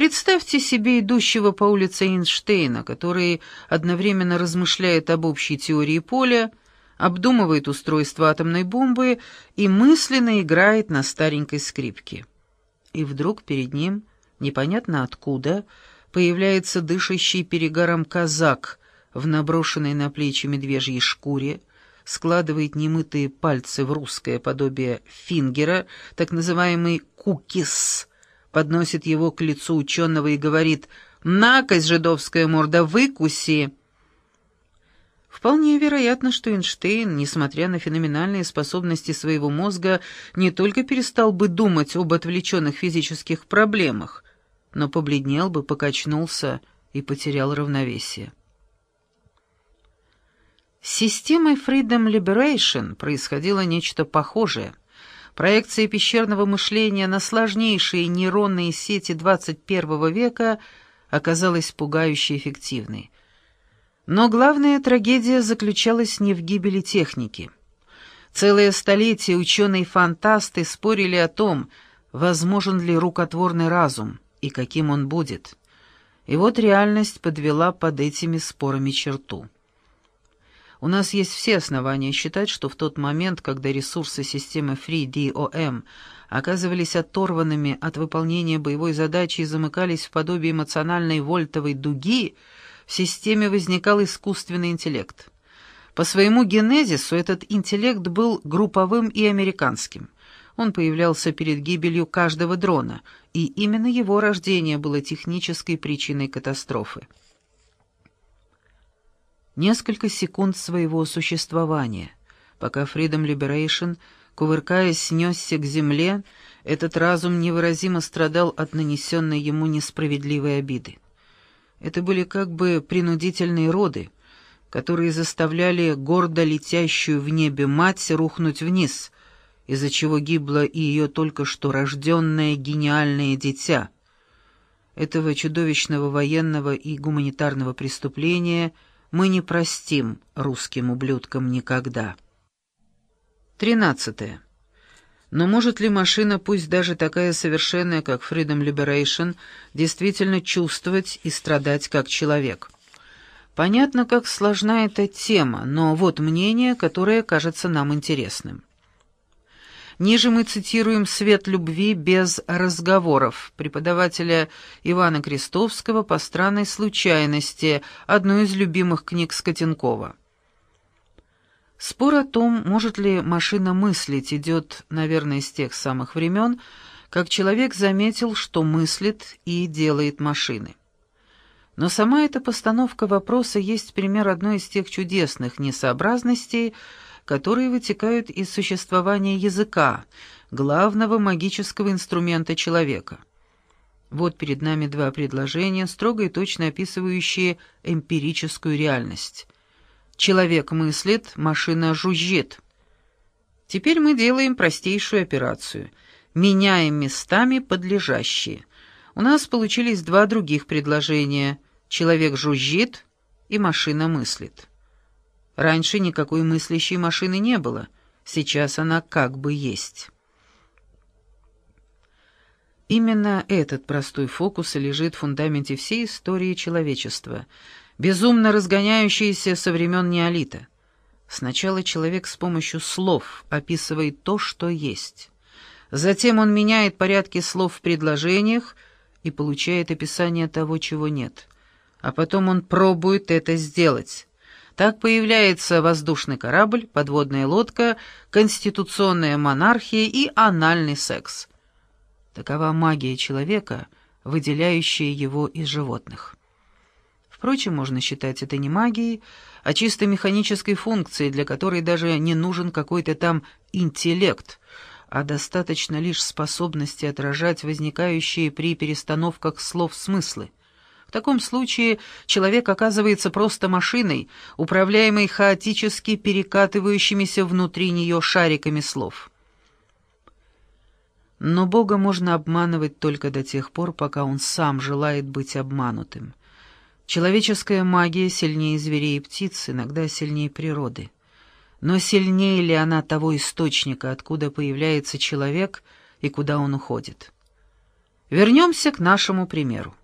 Представьте себе идущего по улице Эйнштейна, который одновременно размышляет об общей теории поля, обдумывает устройство атомной бомбы и мысленно играет на старенькой скрипке. И вдруг перед ним, непонятно откуда, появляется дышащий перегаром казак в наброшенной на плечи медвежьей шкуре, складывает немытые пальцы в русское подобие фингера, так называемый «кукис», подносит его к лицу ученого и говорит «Накось, жидовская морда, выкуси!» Вполне вероятно, что Эйнштейн, несмотря на феноменальные способности своего мозга, не только перестал бы думать об отвлеченных физических проблемах, но побледнел бы, покачнулся и потерял равновесие. Системой Freedom Liberation происходило нечто похожее. Проекция пещерного мышления на сложнейшие нейронные сети 21 века оказалась пугающе эффективной. Но главная трагедия заключалась не в гибели техники. Целое столетие ученые-фантасты спорили о том, возможен ли рукотворный разум и каким он будет. И вот реальность подвела под этими спорами черту. У нас есть все основания считать, что в тот момент, когда ресурсы системы FreeDOM оказывались оторванными от выполнения боевой задачи и замыкались в подобие эмоциональной вольтовой дуги, в системе возникал искусственный интеллект. По своему генезису этот интеллект был групповым и американским. Он появлялся перед гибелью каждого дрона, и именно его рождение было технической причиной катастрофы несколько секунд своего существования, пока Freedom Liberation, кувыркаясь, снесся к земле, этот разум невыразимо страдал от нанесенной ему несправедливой обиды. Это были как бы принудительные роды, которые заставляли гордо летящую в небе мать рухнуть вниз, из-за чего гибло и ее только что рожденное гениальное дитя. Этого чудовищного военного и гуманитарного преступления — мы не простим русским ублюдкам никогда. Тринадцатое. Но может ли машина, пусть даже такая совершенная, как Freedom Liberation, действительно чувствовать и страдать как человек? Понятно, как сложна эта тема, но вот мнение, которое кажется нам интересным. Ниже мы цитируем «Свет любви без разговоров» преподавателя Ивана Крестовского по странной случайности, одну из любимых книг Скотенкова. Спор о том, может ли машина мыслить, идет, наверное, с тех самых времен, как человек заметил, что мыслит и делает машины. Но сама эта постановка вопроса есть пример одной из тех чудесных несообразностей, которые вытекают из существования языка, главного магического инструмента человека. Вот перед нами два предложения, строго и точно описывающие эмпирическую реальность. Человек мыслит, машина жужжит. Теперь мы делаем простейшую операцию. Меняем местами подлежащие. У нас получились два других предложения. Человек жужжит и машина мыслит. Раньше никакой мыслящей машины не было, сейчас она как бы есть. Именно этот простой фокус и лежит в фундаменте всей истории человечества, безумно разгоняющейся со времен неолита. Сначала человек с помощью слов описывает то, что есть. Затем он меняет порядки слов в предложениях и получает описание того, чего нет. А потом он пробует это сделать. Так появляется воздушный корабль, подводная лодка, конституционная монархия и анальный секс. Такова магия человека, выделяющая его из животных. Впрочем, можно считать это не магией, а чисто механической функцией, для которой даже не нужен какой-то там интеллект, а достаточно лишь способности отражать возникающие при перестановках слов смыслы. В таком случае человек оказывается просто машиной, управляемой хаотически перекатывающимися внутри нее шариками слов. Но Бога можно обманывать только до тех пор, пока он сам желает быть обманутым. Человеческая магия сильнее зверей и птиц, иногда сильнее природы. Но сильнее ли она того источника, откуда появляется человек и куда он уходит? Вернемся к нашему примеру.